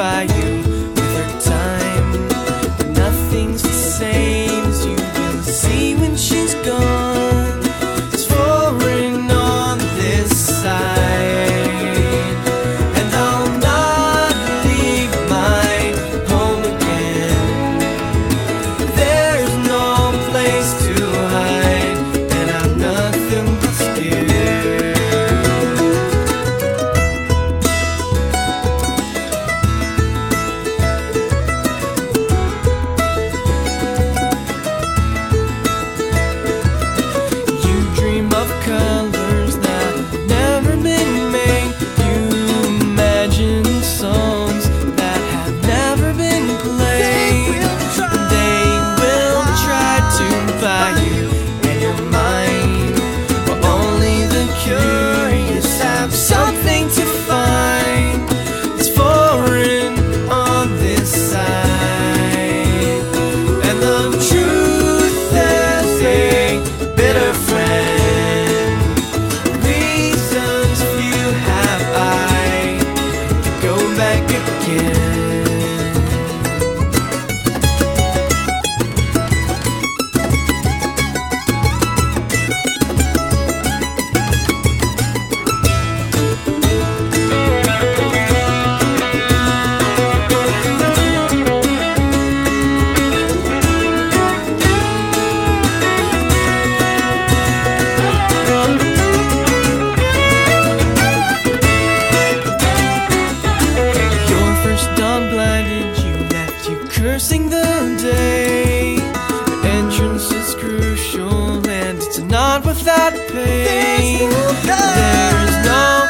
by you. cursing the day. your entrance is crucial, and it's not without pain. There's no